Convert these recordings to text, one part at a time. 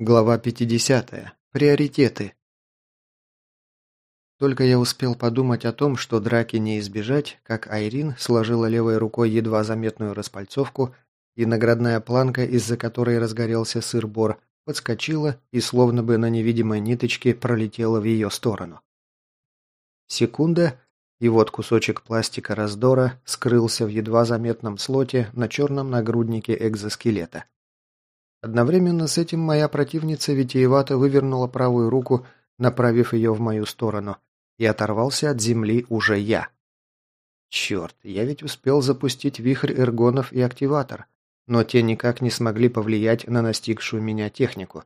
Глава 50. Приоритеты. Только я успел подумать о том, что драки не избежать, как Айрин сложила левой рукой едва заметную распальцовку, и наградная планка, из-за которой разгорелся сыр-бор, подскочила и словно бы на невидимой ниточке пролетела в ее сторону. Секунда, и вот кусочек пластика раздора скрылся в едва заметном слоте на черном нагруднике экзоскелета. Одновременно с этим моя противница витиевато вывернула правую руку, направив ее в мою сторону, и оторвался от земли уже я. Черт, я ведь успел запустить вихрь эргонов и активатор, но те никак не смогли повлиять на настигшую меня технику.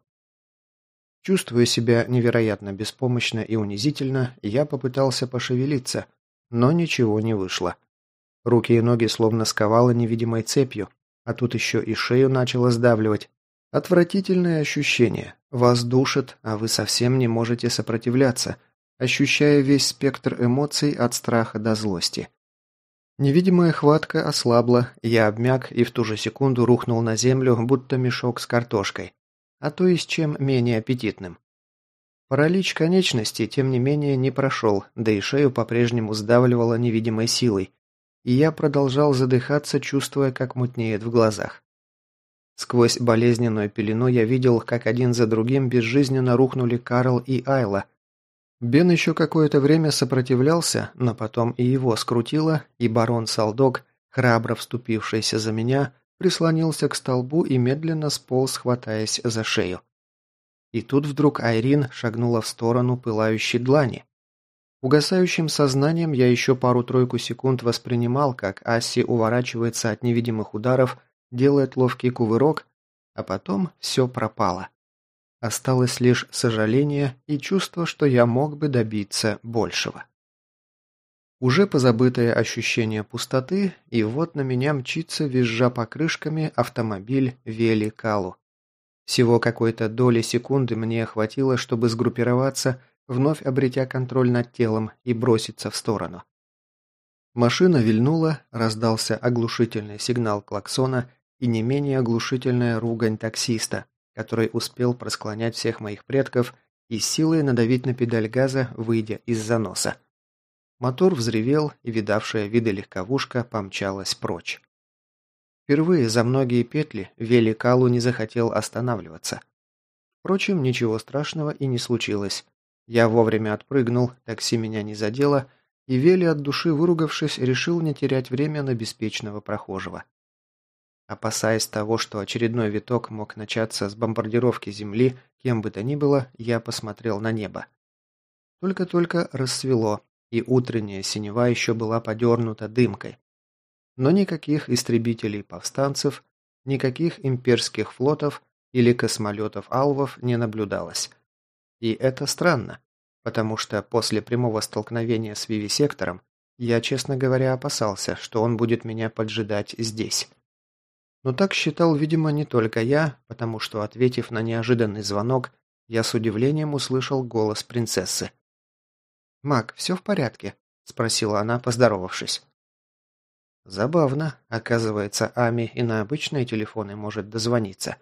Чувствуя себя невероятно беспомощно и унизительно, я попытался пошевелиться, но ничего не вышло. Руки и ноги словно сковало невидимой цепью, а тут еще и шею начало сдавливать, Отвратительное ощущение. Вас душит, а вы совсем не можете сопротивляться, ощущая весь спектр эмоций от страха до злости. Невидимая хватка ослабла, я обмяк и в ту же секунду рухнул на землю, будто мешок с картошкой, а то и с чем менее аппетитным. Паралич конечности, тем не менее, не прошел, да и шею по-прежнему сдавливало невидимой силой, и я продолжал задыхаться, чувствуя, как мутнеет в глазах. Сквозь болезненную пелену я видел, как один за другим безжизненно рухнули Карл и Айла. Бен еще какое-то время сопротивлялся, но потом и его скрутило, и барон Салдог, храбро вступившийся за меня, прислонился к столбу и медленно сполз, хватаясь за шею. И тут вдруг Айрин шагнула в сторону пылающей длани. Угасающим сознанием я еще пару-тройку секунд воспринимал, как Асси уворачивается от невидимых ударов делает ловкий кувырок, а потом все пропало. Осталось лишь сожаление и чувство, что я мог бы добиться большего. Уже позабытое ощущение пустоты, и вот на меня мчится, визжа покрышками, автомобиль Вели Калу. Всего какой-то доли секунды мне хватило, чтобы сгруппироваться, вновь обретя контроль над телом и броситься в сторону. Машина вильнула, раздался оглушительный сигнал клаксона, и не менее оглушительная ругань таксиста, который успел просклонять всех моих предков и силой надавить на педаль газа, выйдя из заноса. Мотор взревел, и видавшая виды легковушка помчалась прочь. Впервые за многие петли Вели Калу не захотел останавливаться. Впрочем, ничего страшного и не случилось. Я вовремя отпрыгнул, такси меня не задело, и Вели от души выругавшись, решил не терять время на беспечного прохожего. Опасаясь того, что очередной виток мог начаться с бомбардировки Земли, кем бы то ни было, я посмотрел на небо. Только-только рассвело, и утренняя синева еще была подернута дымкой. Но никаких истребителей-повстанцев, никаких имперских флотов или космолетов-алвов не наблюдалось. И это странно, потому что после прямого столкновения с Вивисектором я, честно говоря, опасался, что он будет меня поджидать здесь. Но так считал, видимо, не только я, потому что, ответив на неожиданный звонок, я с удивлением услышал голос принцессы. «Мак, все в порядке?» – спросила она, поздоровавшись. Забавно. Оказывается, Ами и на обычные телефоны может дозвониться.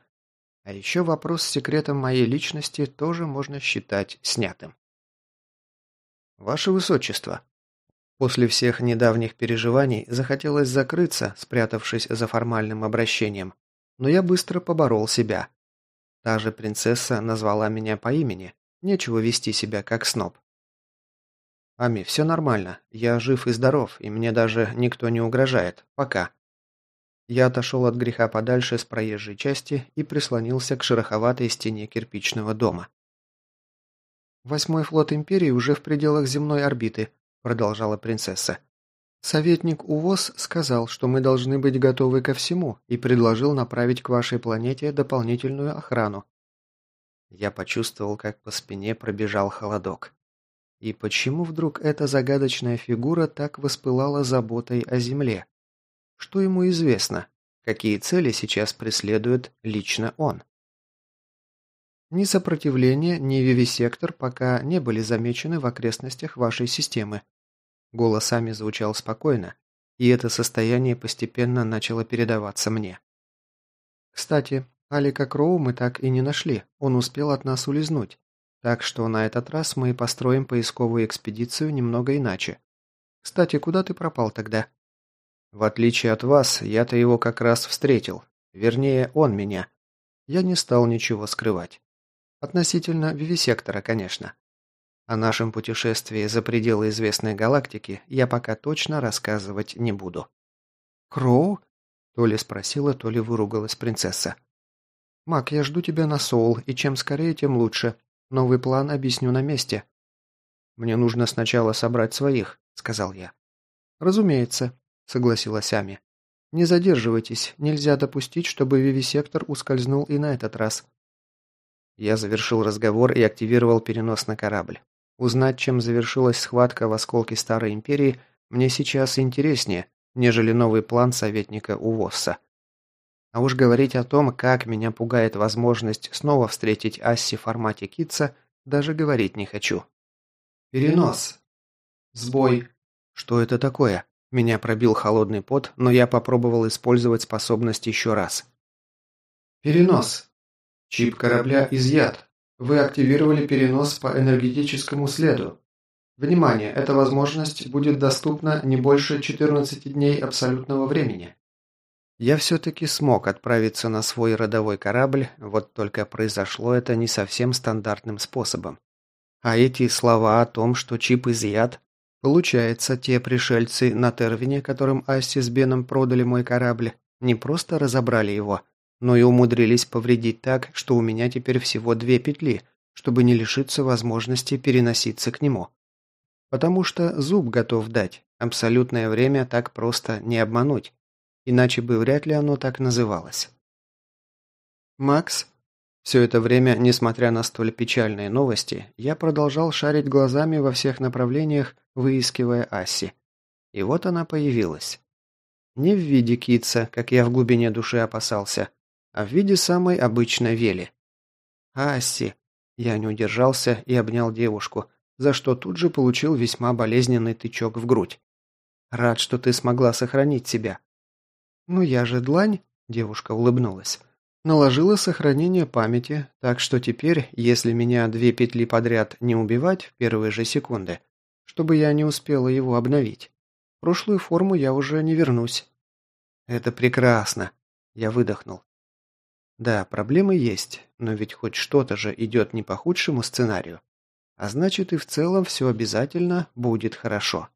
А еще вопрос с секретом моей личности тоже можно считать снятым. «Ваше Высочество», После всех недавних переживаний захотелось закрыться, спрятавшись за формальным обращением. Но я быстро поборол себя. Та же принцесса назвала меня по имени. Нечего вести себя как сноб. «Ами, все нормально. Я жив и здоров, и мне даже никто не угрожает. Пока». Я отошел от греха подальше с проезжей части и прислонился к шероховатой стене кирпичного дома. Восьмой флот Империи уже в пределах земной орбиты продолжала принцесса. Советник УВОЗ сказал, что мы должны быть готовы ко всему и предложил направить к вашей планете дополнительную охрану. Я почувствовал, как по спине пробежал холодок. И почему вдруг эта загадочная фигура так воспылала заботой о Земле? Что ему известно? Какие цели сейчас преследует лично он? Ни сопротивление, ни вивисектор пока не были замечены в окрестностях вашей системы. Голос Ами звучал спокойно, и это состояние постепенно начало передаваться мне. Кстати, Алика Кроу мы так и не нашли, он успел от нас улизнуть. Так что на этот раз мы построим поисковую экспедицию немного иначе. Кстати, куда ты пропал тогда? В отличие от вас, я-то его как раз встретил. Вернее, он меня. Я не стал ничего скрывать. Относительно вивисектора, конечно. О нашем путешествии за пределы известной галактики я пока точно рассказывать не буду. «Кроу?» – то ли спросила, то ли выругалась принцесса. «Мак, я жду тебя на Соул, и чем скорее, тем лучше. Новый план объясню на месте». «Мне нужно сначала собрать своих», – сказал я. «Разумеется», – согласилась Ами. «Не задерживайтесь, нельзя допустить, чтобы вивисектор ускользнул и на этот раз». Я завершил разговор и активировал перенос на корабль. Узнать, чем завершилась схватка в осколке Старой Империи, мне сейчас интереснее, нежели новый план советника Увосса. А уж говорить о том, как меня пугает возможность снова встретить Асси в формате Китса, даже говорить не хочу. Перенос. Сбой. Что это такое? Меня пробил холодный пот, но я попробовал использовать способность еще раз. Перенос. Чип корабля изъят. Вы активировали перенос по энергетическому следу. Внимание, эта возможность будет доступна не больше 14 дней абсолютного времени. Я все-таки смог отправиться на свой родовой корабль, вот только произошло это не совсем стандартным способом. А эти слова о том, что чип изъят, получается, те пришельцы на Тервине, которым Асси с Беном продали мой корабль, не просто разобрали его, но и умудрились повредить так, что у меня теперь всего две петли, чтобы не лишиться возможности переноситься к нему. Потому что зуб готов дать, абсолютное время так просто не обмануть. Иначе бы вряд ли оно так называлось. «Макс?» Все это время, несмотря на столь печальные новости, я продолжал шарить глазами во всех направлениях, выискивая Асси. И вот она появилась. Не в виде кица, как я в глубине души опасался, а в виде самой обычной вели. «Асси!» Я не удержался и обнял девушку, за что тут же получил весьма болезненный тычок в грудь. «Рад, что ты смогла сохранить себя. «Ну я же длань», – девушка улыбнулась. Наложила сохранение памяти, так что теперь, если меня две петли подряд не убивать в первые же секунды, чтобы я не успела его обновить, прошлую форму я уже не вернусь. «Это прекрасно», – я выдохнул. Да, проблемы есть, но ведь хоть что-то же идет не по худшему сценарию. А значит и в целом все обязательно будет хорошо.